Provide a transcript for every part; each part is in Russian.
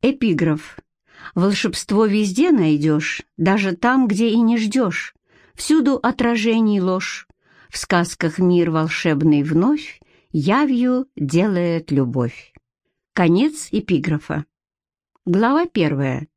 Эпиграф. Волшебство везде найдешь, даже там, где и не ждешь. Всюду отражений ложь. В сказках мир волшебный вновь явью делает любовь. Конец эпиграфа. Глава первая.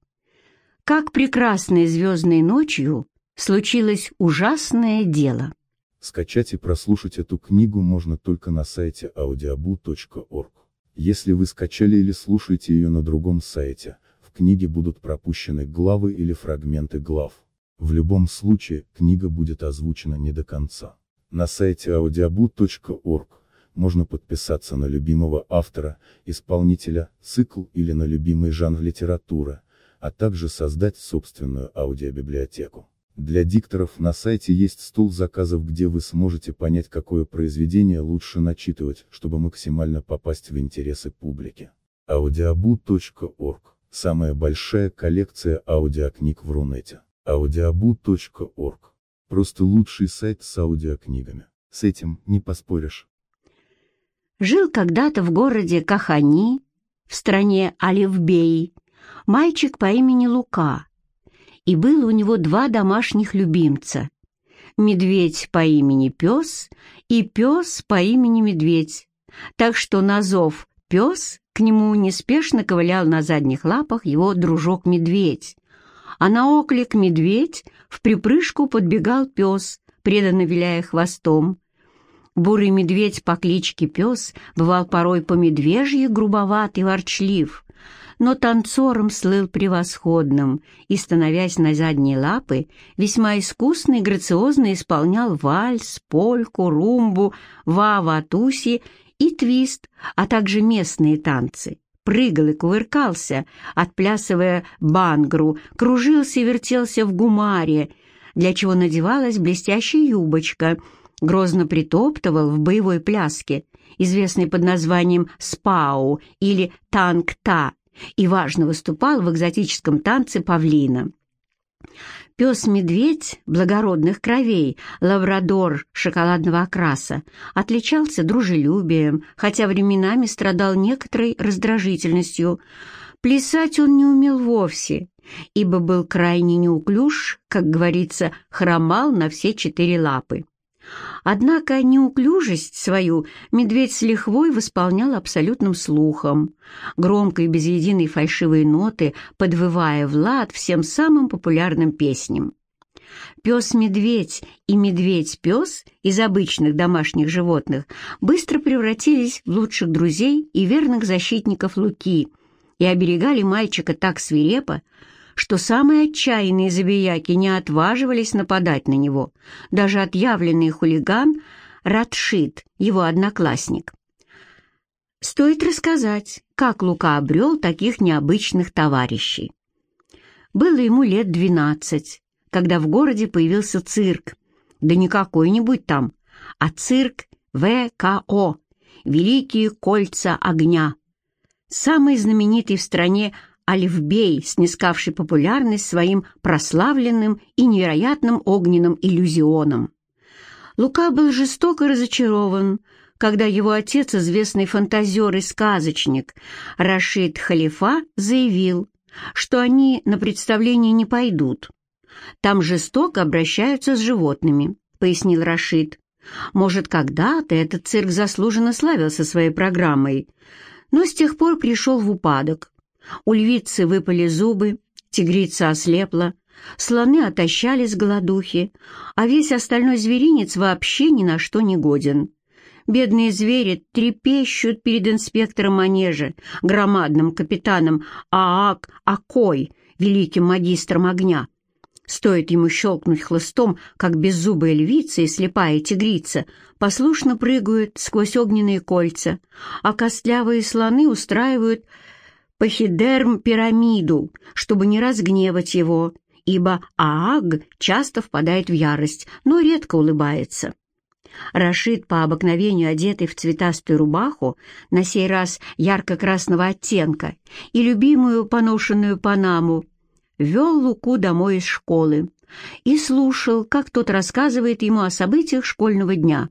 Как прекрасной звездной ночью случилось ужасное дело. Скачать и прослушать эту книгу можно только на сайте audiobu.org. Если вы скачали или слушаете ее на другом сайте, в книге будут пропущены главы или фрагменты глав. В любом случае, книга будет озвучена не до конца. На сайте audiobu.org можно подписаться на любимого автора, исполнителя, цикл или на любимый жанр литературы, а также создать собственную аудиобиблиотеку. Для дикторов на сайте есть стол заказов, где вы сможете понять, какое произведение лучше начитывать, чтобы максимально попасть в интересы публики. audiobu.org – самая большая коллекция аудиокниг в Рунете. audiobu.org – просто лучший сайт с аудиокнигами. С этим не поспоришь. Жил когда-то в городе Кахани, в стране Оливбей, мальчик по имени Лука – и было у него два домашних любимца — медведь по имени Пес и пес по имени Медведь, так что на зов «пес» к нему неспешно ковылял на задних лапах его дружок-медведь, а на оклик «медведь» в припрыжку подбегал пес, преданно виляя хвостом. Бурый медведь по кличке Пес бывал порой по медвежье грубоват и ворчлив, но танцором слыл превосходным и, становясь на задние лапы, весьма искусно и грациозно исполнял вальс, польку, румбу, ва-ва-туси и твист, а также местные танцы. Прыгал и кувыркался, отплясывая бангру, кружился и вертелся в гумаре, для чего надевалась блестящая юбочка, грозно притоптывал в боевой пляске, известной под названием «спау» или «танк-та», и важно выступал в экзотическом танце павлина. Пес-медведь благородных кровей, лабрадор шоколадного окраса, отличался дружелюбием, хотя временами страдал некоторой раздражительностью. Плясать он не умел вовсе, ибо был крайне неуклюж, как говорится, хромал на все четыре лапы. Однако неуклюжесть свою медведь с лихвой восполнял абсолютным слухом, громко и без единой фальшивой ноты подвывая в лад всем самым популярным песням. Пес-медведь и медведь-пес из обычных домашних животных быстро превратились в лучших друзей и верных защитников Луки и оберегали мальчика так свирепо, что самые отчаянные забияки не отваживались нападать на него, даже отъявленный хулиган Радшит, его одноклассник. Стоит рассказать, как Лука обрел таких необычных товарищей. Было ему лет двенадцать, когда в городе появился цирк, да не какой-нибудь там, а цирк ВКО, Великие кольца огня, самый знаменитый в стране Альфбей, снискавший популярность своим прославленным и невероятным огненным иллюзионом. Лука был жестоко разочарован, когда его отец, известный фантазер и сказочник Рашид Халифа, заявил, что они на представление не пойдут. «Там жестоко обращаются с животными», — пояснил Рашид. «Может, когда-то этот цирк заслуженно славился своей программой, но с тех пор пришел в упадок, у львицы выпали зубы, тигрица ослепла, слоны отощали с голодухи, а весь остальной зверинец вообще ни на что не годен. Бедные звери трепещут перед инспектором манежа, громадным капитаном Аак Акой, великим магистром огня. Стоит ему щелкнуть хлыстом, как беззубая львица и слепая тигрица послушно прыгают сквозь огненные кольца, а костлявые слоны устраивают пахидерм-пирамиду, чтобы не разгневать его, ибо Аг часто впадает в ярость, но редко улыбается. Рашид, по обыкновению одетый в цветастую рубаху, на сей раз ярко-красного оттенка, и любимую поношенную панаму, вел Луку домой из школы и слушал, как тот рассказывает ему о событиях школьного дня.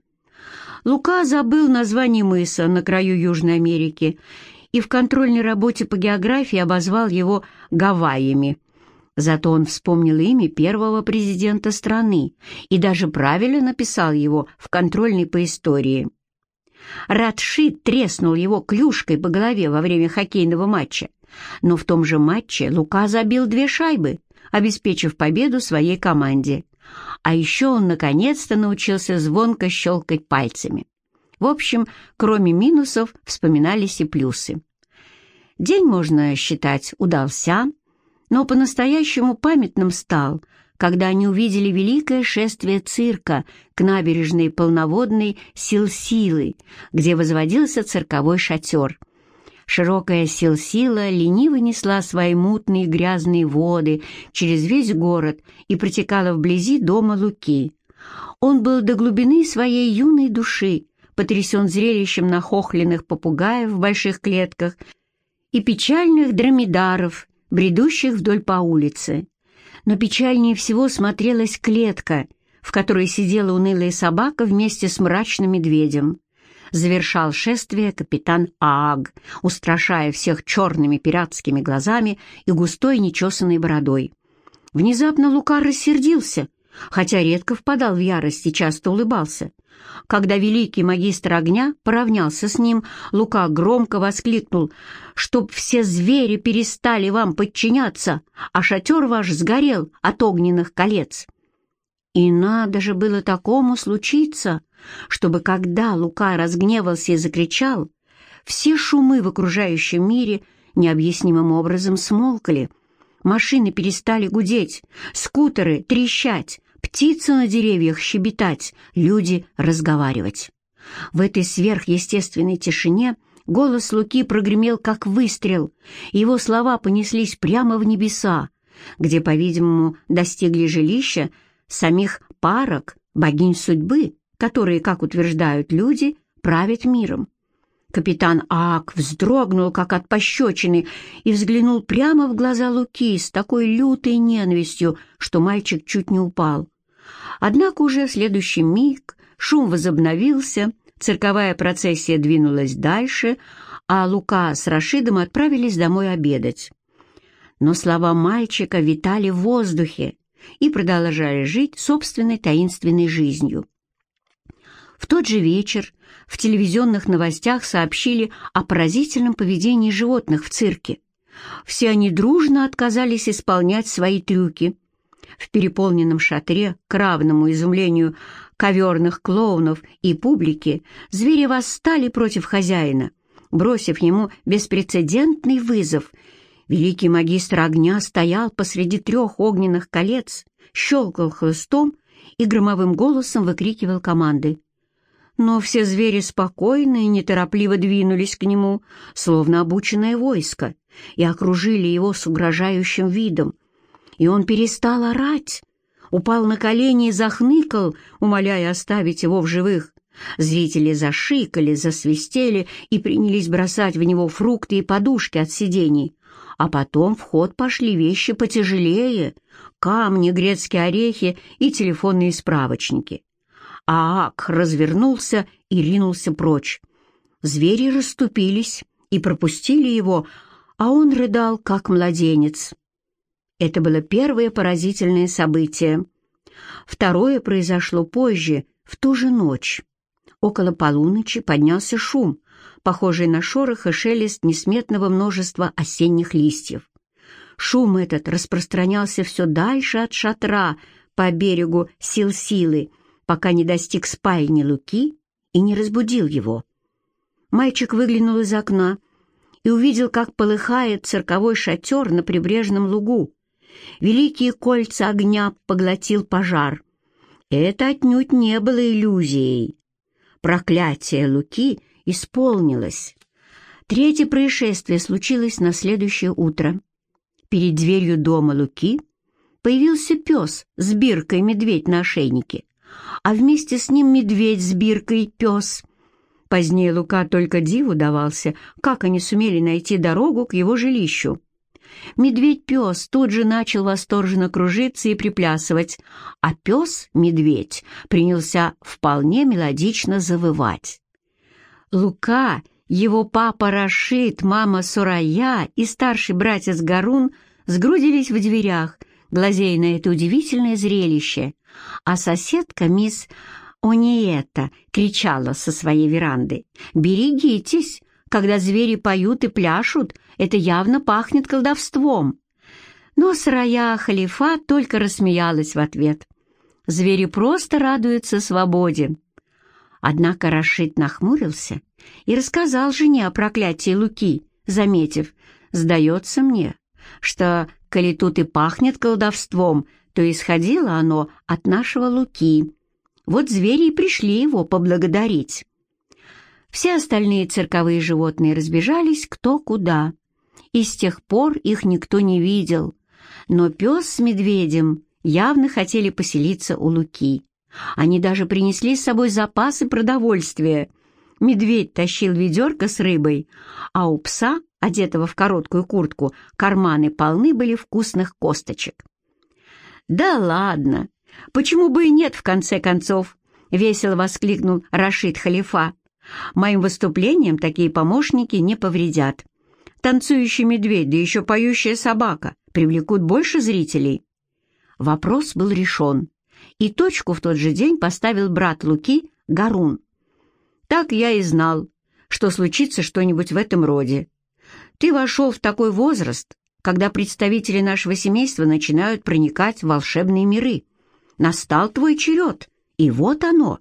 Лука забыл название мыса на краю Южной Америки и в контрольной работе по географии обозвал его Гавайями. Зато он вспомнил имя первого президента страны и даже правильно написал его в контрольной по истории. Радшит треснул его клюшкой по голове во время хоккейного матча, но в том же матче Лука забил две шайбы, обеспечив победу своей команде. А еще он наконец-то научился звонко щелкать пальцами. В общем, кроме минусов вспоминались и плюсы. День, можно считать, удался, но по-настоящему памятным стал, когда они увидели великое шествие цирка к набережной полноводной Сил-Силы, где возводился цирковой шатер. Широкая Сил-Сила лениво несла свои мутные грязные воды через весь город и протекала вблизи дома Луки. Он был до глубины своей юной души потрясен зрелищем нахохленных попугаев в больших клетках и печальных дромедаров, бредущих вдоль по улице. Но печальнее всего смотрелась клетка, в которой сидела унылая собака вместе с мрачным медведем. Завершал шествие капитан Аг, устрашая всех черными пиратскими глазами и густой нечесанной бородой. Внезапно Лука рассердился, хотя редко впадал в ярость и часто улыбался. Когда великий магистр огня поравнялся с ним, Лука громко воскликнул, «Чтоб все звери перестали вам подчиняться, а шатер ваш сгорел от огненных колец!» И надо же было такому случиться, чтобы когда Лука разгневался и закричал, все шумы в окружающем мире необъяснимым образом смолкли. Машины перестали гудеть, скутеры трещать, птицы на деревьях щебетать, люди разговаривать. В этой сверхъестественной тишине голос Луки прогремел как выстрел, его слова понеслись прямо в небеса, где, по-видимому, достигли жилища самих парок, богинь судьбы, которые, как утверждают люди, правят миром. Капитан Ак вздрогнул, как от пощечины, и взглянул прямо в глаза Луки с такой лютой ненавистью, что мальчик чуть не упал. Однако уже в следующий миг шум возобновился, цирковая процессия двинулась дальше, а Лука с Рашидом отправились домой обедать. Но слова мальчика витали в воздухе и продолжали жить собственной таинственной жизнью. В тот же вечер в телевизионных новостях сообщили о поразительном поведении животных в цирке. Все они дружно отказались исполнять свои трюки. В переполненном шатре, к равному изумлению коверных клоунов и публики, звери восстали против хозяина, бросив ему беспрецедентный вызов. Великий магистр огня стоял посреди трех огненных колец, щелкал хлыстом и громовым голосом выкрикивал команды. Но все звери спокойно и неторопливо двинулись к нему, словно обученное войско, и окружили его с угрожающим видом. И он перестал орать, упал на колени и захныкал, умоляя оставить его в живых. Зрители зашикали, засвистели и принялись бросать в него фрукты и подушки от сидений. А потом в ход пошли вещи потяжелее — камни, грецкие орехи и телефонные справочники. Аак развернулся и ринулся прочь. Звери расступились и пропустили его, а он рыдал, как младенец. Это было первое поразительное событие. Второе произошло позже, в ту же ночь. Около полуночи поднялся шум, похожий на шорох и шелест несметного множества осенних листьев. Шум этот распространялся все дальше от шатра по берегу Сил-Силы, пока не достиг спальни Луки и не разбудил его. Мальчик выглянул из окна и увидел, как полыхает цирковой шатер на прибрежном лугу. Великие кольца огня поглотил пожар. Это отнюдь не было иллюзией. Проклятие Луки исполнилось. Третье происшествие случилось на следующее утро. Перед дверью дома Луки появился пес с биркой медведь на ошейнике а вместе с ним медведь с биркой пес. Позднее Лука только диву давался, как они сумели найти дорогу к его жилищу. Медведь-пес тут же начал восторженно кружиться и приплясывать, а пес-медведь принялся вполне мелодично завывать. Лука Его папа Рашид, мама Сурая и старший братец Гарун сгрудились в дверях, глазея на это удивительное зрелище, а соседка мисс Ониета кричала со своей веранды «Берегитесь! Когда звери поют и пляшут, это явно пахнет колдовством!» Но Сарая Халифа только рассмеялась в ответ. Звери просто радуются свободе. Однако Рашид нахмурился и рассказал жене о проклятии Луки, заметив, «Сдается мне, что, коли тут и пахнет колдовством, то исходило оно от нашего Луки. Вот звери и пришли его поблагодарить». Все остальные цирковые животные разбежались кто куда, и с тех пор их никто не видел, но пес с медведем явно хотели поселиться у Луки. Они даже принесли с собой запасы продовольствия. Медведь тащил ведерко с рыбой, а у пса, одетого в короткую куртку, карманы полны были вкусных косточек. «Да ладно! Почему бы и нет, в конце концов?» — весело воскликнул Рашид Халифа. «Моим выступлением такие помощники не повредят. Танцующий медведь, да еще поющая собака привлекут больше зрителей». Вопрос был решен и точку в тот же день поставил брат Луки Гарун. Так я и знал, что случится что-нибудь в этом роде. Ты вошел в такой возраст, когда представители нашего семейства начинают проникать в волшебные миры. Настал твой черед, и вот оно.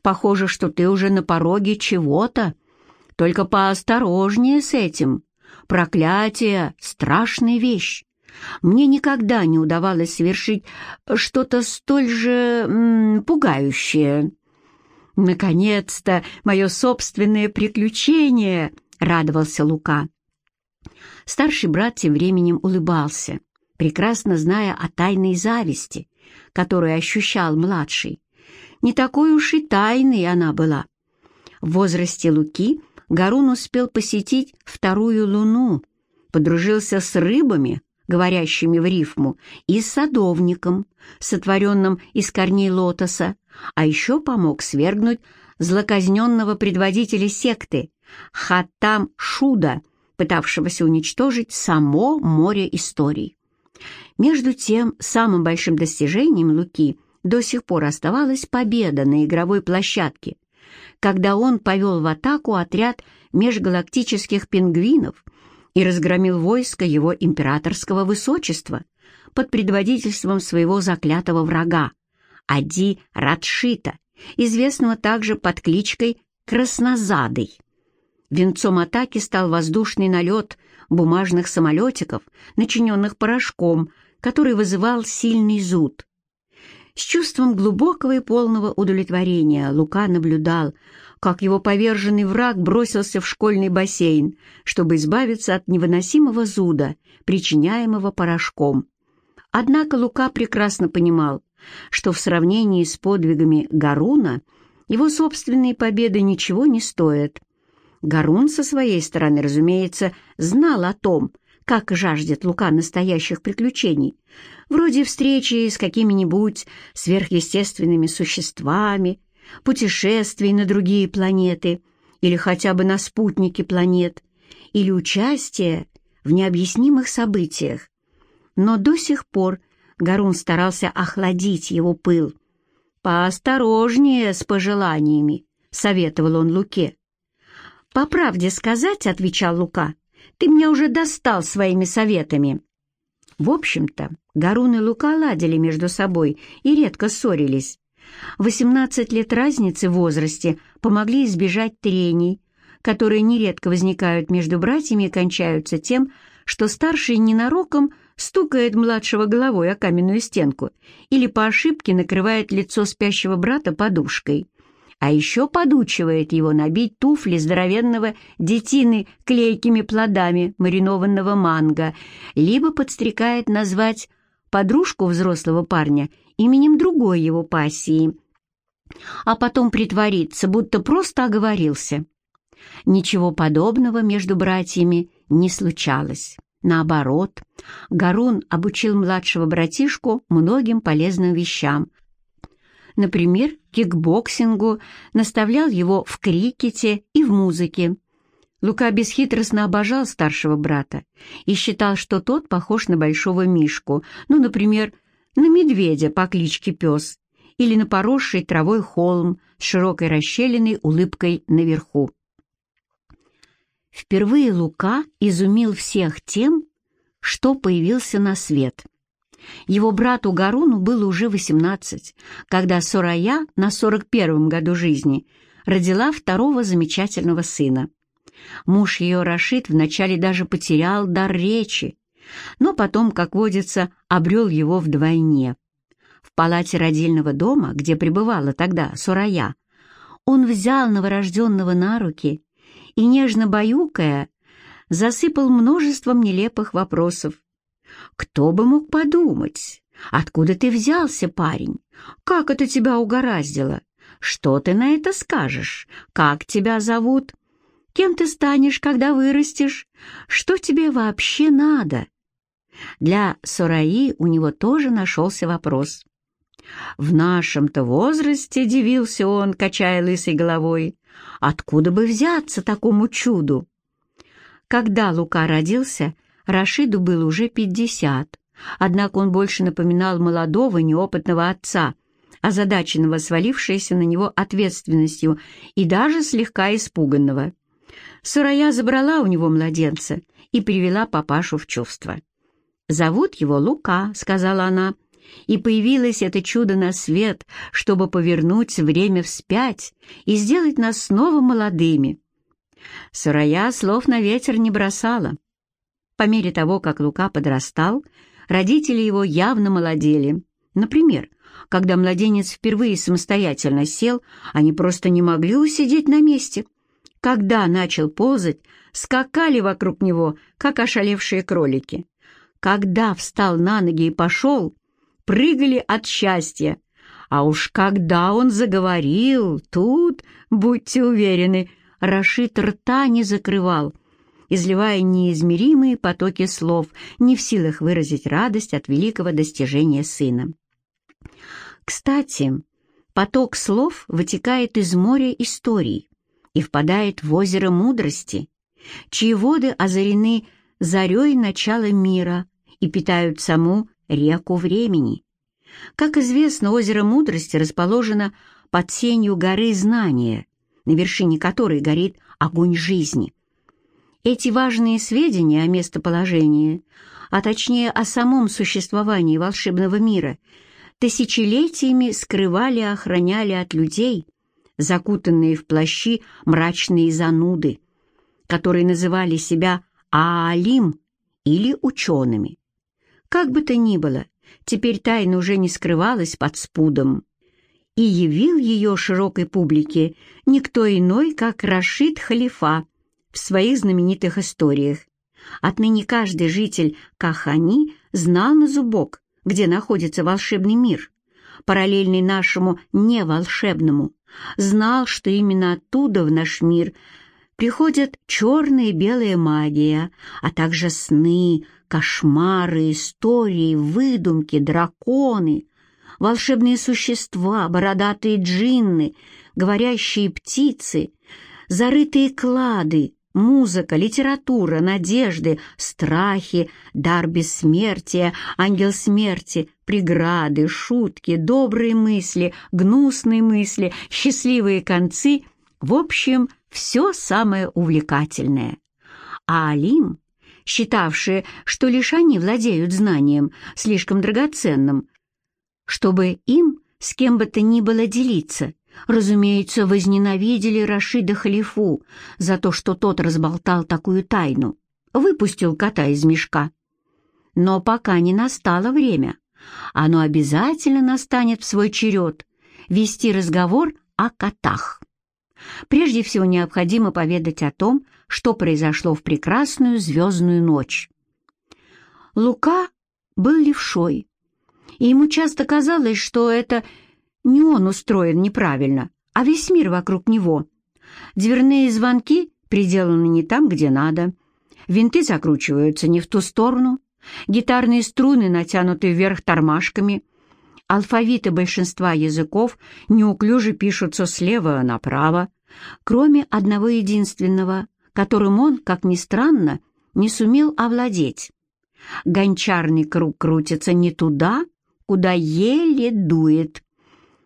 Похоже, что ты уже на пороге чего-то. Только поосторожнее с этим. Проклятие — страшная вещь. Мне никогда не удавалось совершить что-то столь же м, пугающее. «Наконец-то мое собственное приключение!» — радовался Лука. Старший брат тем временем улыбался, прекрасно зная о тайной зависти, которую ощущал младший. Не такой уж и тайной она была. В возрасте Луки Гарун успел посетить вторую луну, подружился с рыбами, говорящими в рифму, и с садовником, сотворенным из корней лотоса, а еще помог свергнуть злоказненного предводителя секты Хаттам Шуда, пытавшегося уничтожить само море историй. Между тем, самым большим достижением Луки до сих пор оставалась победа на игровой площадке, когда он повел в атаку отряд межгалактических пингвинов и разгромил войско его императорского высочества под предводительством своего заклятого врага, Ади Радшита, известного также под кличкой Краснозадый. Венцом атаки стал воздушный налет бумажных самолетиков, начиненных порошком, который вызывал сильный зуд. С чувством глубокого и полного удовлетворения Лука наблюдал, как его поверженный враг бросился в школьный бассейн, чтобы избавиться от невыносимого зуда, причиняемого порошком. Однако Лука прекрасно понимал, что в сравнении с подвигами Гаруна его собственные победы ничего не стоят. Гарун со своей стороны, разумеется, знал о том, как жаждет Лука настоящих приключений, вроде встречи с какими-нибудь сверхъестественными существами, путешествий на другие планеты или хотя бы на спутники планет, или участия в необъяснимых событиях. Но до сих пор Гарун старался охладить его пыл. «Поосторожнее с пожеланиями», — советовал он Луке. «По правде сказать», — отвечал Лука, — «ты меня уже достал своими советами». В общем-то, Гарун и Лука ладили между собой и редко ссорились. 18 лет разницы в возрасте помогли избежать трений, которые нередко возникают между братьями и кончаются тем, что старший ненароком стукает младшего головой о каменную стенку или по ошибке накрывает лицо спящего брата подушкой, а еще подучивает его набить туфли здоровенного детины клейкими плодами маринованного манго, либо подстрекает назвать подружку взрослого парня именем другой его пассии, а потом притвориться, будто просто оговорился. Ничего подобного между братьями не случалось. Наоборот, Гарун обучил младшего братишку многим полезным вещам. Например, кикбоксингу, наставлял его в крикете и в музыке. Лука бесхитростно обожал старшего брата и считал, что тот похож на большого мишку, ну, например, на медведя по кличке Пес или на поросший травой холм с широкой расщелиной улыбкой наверху. Впервые Лука изумил всех тем, что появился на свет. Его брату Гаруну было уже 18, когда Сурая на 41-м году жизни родила второго замечательного сына. Муж ее Рашид вначале даже потерял дар речи, но потом, как водится, обрел его вдвойне. В палате родильного дома, где пребывала тогда Сурая, он взял новорожденного на руки и, нежно баюкая, засыпал множеством нелепых вопросов. «Кто бы мог подумать? Откуда ты взялся, парень? Как это тебя угораздило? Что ты на это скажешь? Как тебя зовут? Кем ты станешь, когда вырастешь? Что тебе вообще надо?» Для Сураи у него тоже нашелся вопрос. В нашем-то возрасте, дивился он, качая лысой головой, откуда бы взяться такому чуду? Когда Лука родился, Рашиду было уже пятьдесят, однако он больше напоминал молодого неопытного отца, озадаченного свалившейся на него ответственностью и даже слегка испуганного. Сурая забрала у него младенца и привела папашу в чувство. «Зовут его Лука», — сказала она, и появилось это чудо на свет, чтобы повернуть время вспять и сделать нас снова молодыми. Сурая слов на ветер не бросала. По мере того, как Лука подрастал, родители его явно молодели. Например, когда младенец впервые самостоятельно сел, они просто не могли усидеть на месте. Когда начал ползать, скакали вокруг него, как ошалевшие кролики. Когда встал на ноги и пошел, прыгали от счастья. А уж когда он заговорил, тут, будьте уверены, Рашид рта не закрывал, изливая неизмеримые потоки слов, не в силах выразить радость от великого достижения сына. Кстати, поток слов вытекает из моря историй и впадает в озеро мудрости, чьи воды озарены зарей начала мира и питают саму реку времени. Как известно, озеро Мудрости расположено под сенью горы Знания, на вершине которой горит огонь жизни. Эти важные сведения о местоположении, а точнее о самом существовании волшебного мира, тысячелетиями скрывали и охраняли от людей, закутанные в плащи мрачные зануды, которые называли себя Аалим или учеными. Как бы то ни было, теперь тайна уже не скрывалась под спудом. И явил ее широкой публике никто иной, как Рашид Халифа в своих знаменитых историях. Отныне каждый житель Кахани знал на зубок, где находится волшебный мир, параллельный нашему неволшебному, знал, что именно оттуда в наш мир приходят черная и белая магия, а также сны, Кошмары, истории, выдумки, драконы, волшебные существа, бородатые джинны, говорящие птицы, зарытые клады, музыка, литература, надежды, страхи, дар бессмертия, ангел смерти, преграды, шутки, добрые мысли, гнусные мысли, счастливые концы, в общем, все самое увлекательное. А Алим считавшие, что лишь они владеют знанием, слишком драгоценным, чтобы им с кем бы то ни было делиться. Разумеется, возненавидели Рашида Халифу за то, что тот разболтал такую тайну, выпустил кота из мешка. Но пока не настало время, оно обязательно настанет в свой черед вести разговор о котах. Прежде всего необходимо поведать о том, что произошло в прекрасную звездную ночь. Лука был левшой, и ему часто казалось, что это не он устроен неправильно, а весь мир вокруг него. Дверные звонки приделаны не там, где надо, винты закручиваются не в ту сторону, гитарные струны натянуты вверх тормашками, алфавиты большинства языков неуклюже пишутся слева направо, кроме одного единственного которым он, как ни странно, не сумел овладеть. Гончарный круг крутится не туда, куда еле дует.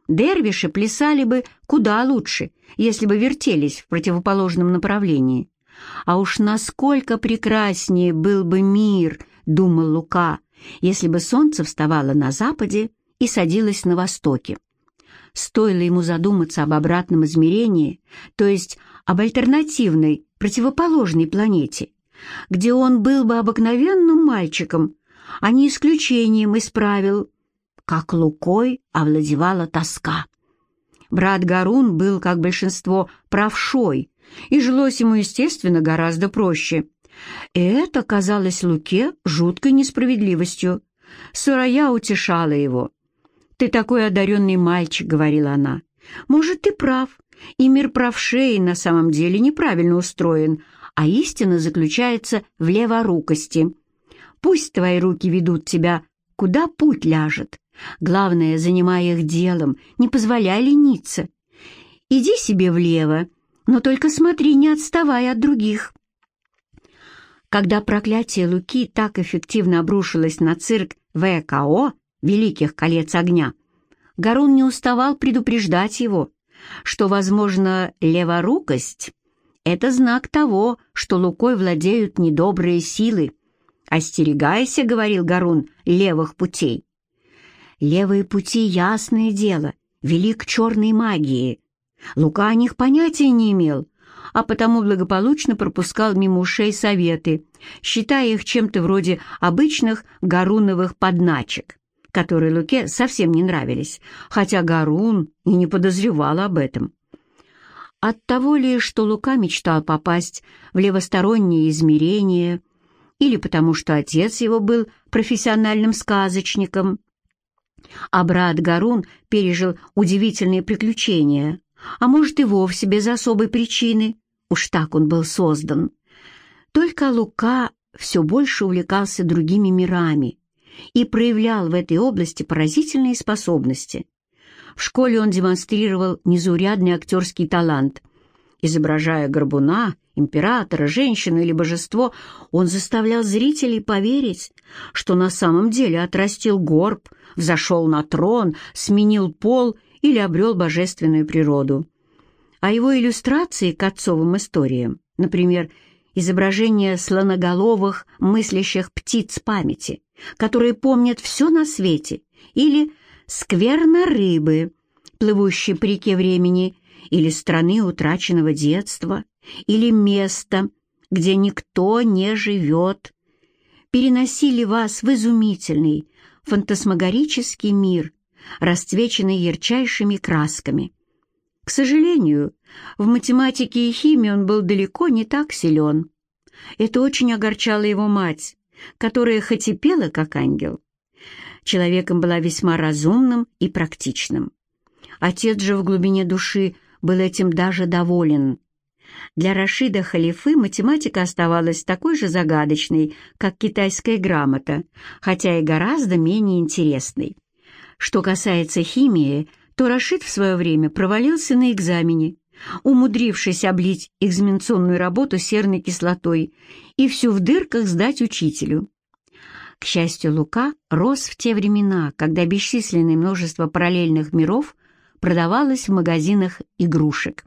Дервиши плясали бы куда лучше, если бы вертелись в противоположном направлении. А уж насколько прекраснее был бы мир, думал Лука, если бы солнце вставало на западе и садилось на востоке. Стоило ему задуматься об обратном измерении, то есть об альтернативной, противоположной планете, где он был бы обыкновенным мальчиком, а не исключением из правил, как Лукой овладевала тоска. Брат Гарун был, как большинство, правшой, и жилось ему, естественно, гораздо проще. И это казалось Луке жуткой несправедливостью. Сурая утешала его. «Ты такой одаренный мальчик», — говорила она. «Может, ты прав, и мир правшей на самом деле неправильно устроен, а истина заключается в леворукости. Пусть твои руки ведут тебя, куда путь ляжет. Главное, занимая их делом, не позволяй лениться. Иди себе влево, но только смотри, не отставай от других. Когда проклятие Луки так эффективно обрушилось на цирк ВКО, Великих Колец Огня, Гарун не уставал предупреждать его, что, возможно, леворукость это знак того, что Лукой владеют недобрые силы. «Остерегайся», — говорил Гарун, — «левых путей». Левые пути, ясное дело, вели к черной магии. Лука о них понятия не имел, а потому благополучно пропускал мимо ушей советы, считая их чем-то вроде обычных гаруновых подначек, которые Луке совсем не нравились, хотя Гарун и не подозревал об этом. От того ли, что Лука мечтал попасть в левостороннее измерение, или потому что отец его был профессиональным сказочником, а брат Гарун пережил удивительные приключения, а может и вовсе без особой причины, уж так он был создан. Только Лука все больше увлекался другими мирами и проявлял в этой области поразительные способности. В школе он демонстрировал незаурядный актерский талант. Изображая горбуна, императора, женщину или божество, он заставлял зрителей поверить, что на самом деле отрастил горб, взошел на трон, сменил пол или обрел божественную природу. А его иллюстрации к отцовым историям, например, изображение слоноголовых мыслящих птиц памяти, которые помнят все на свете, или скверно рыбы, плывущей по реке времени, или страны утраченного детства, или места, где никто не живет, переносили вас в изумительный, фантасмагорический мир, расцвеченный ярчайшими красками. К сожалению, в математике и химии он был далеко не так силен. Это очень огорчало его мать, которая хоть и пела, как ангел, человеком была весьма разумным и практичным. Отец же в глубине души был этим даже доволен. Для Рашида Халифы математика оставалась такой же загадочной, как китайская грамота, хотя и гораздо менее интересной. Что касается химии, то Рашид в свое время провалился на экзамене, умудрившись облить экзаменационную работу серной кислотой и всю в дырках сдать учителю. К счастью, Лука рос в те времена, когда бесчисленное множество параллельных миров продавалось в магазинах игрушек.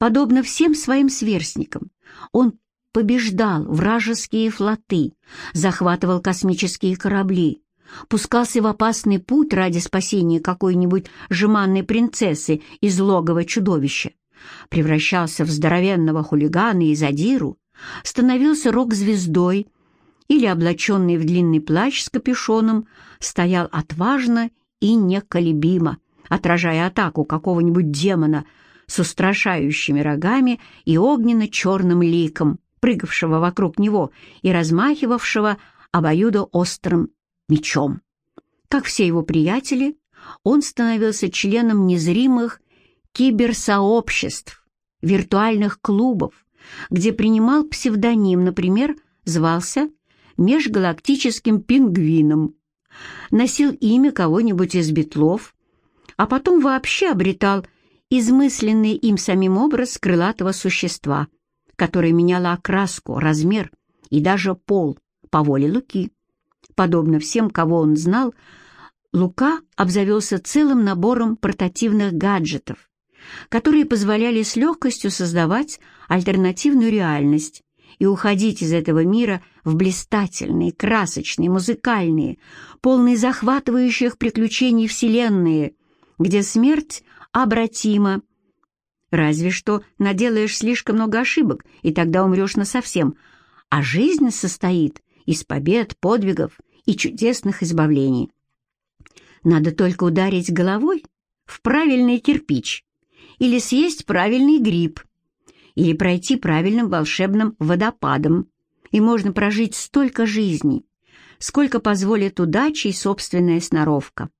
Подобно всем своим сверстникам, он побеждал вражеские флоты, захватывал космические корабли, пускался в опасный путь ради спасения какой-нибудь жеманной принцессы из логова чудовища, превращался в здоровенного хулигана и задиру, становился рок-звездой, или, облаченный в длинный плащ с капюшоном, стоял отважно и неколебимо, отражая атаку какого-нибудь демона с устрашающими рогами и огненно-черным ликом, прыгавшего вокруг него и размахивавшего обоюдоострым мечом. Как все его приятели, он становился членом незримых киберсообществ, виртуальных клубов, где принимал псевдоним, например, звался межгалактическим пингвином, носил имя кого-нибудь из битлов, а потом вообще обретал измысленный им самим образ крылатого существа, которая меняла окраску, размер и даже пол по воле Луки. Подобно всем, кого он знал, Лука обзавелся целым набором портативных гаджетов, которые позволяли с легкостью создавать альтернативную реальность и уходить из этого мира в блистательные, красочные, музыкальные, полные захватывающих приключений вселенные, где смерть обратима. Разве что наделаешь слишком много ошибок, и тогда умрешь насовсем, а жизнь состоит из побед, подвигов и чудесных избавлений. Надо только ударить головой в правильный кирпич или съесть правильный гриб, или пройти правильным волшебным водопадом, и можно прожить столько жизней, сколько позволит удача и собственная сноровка.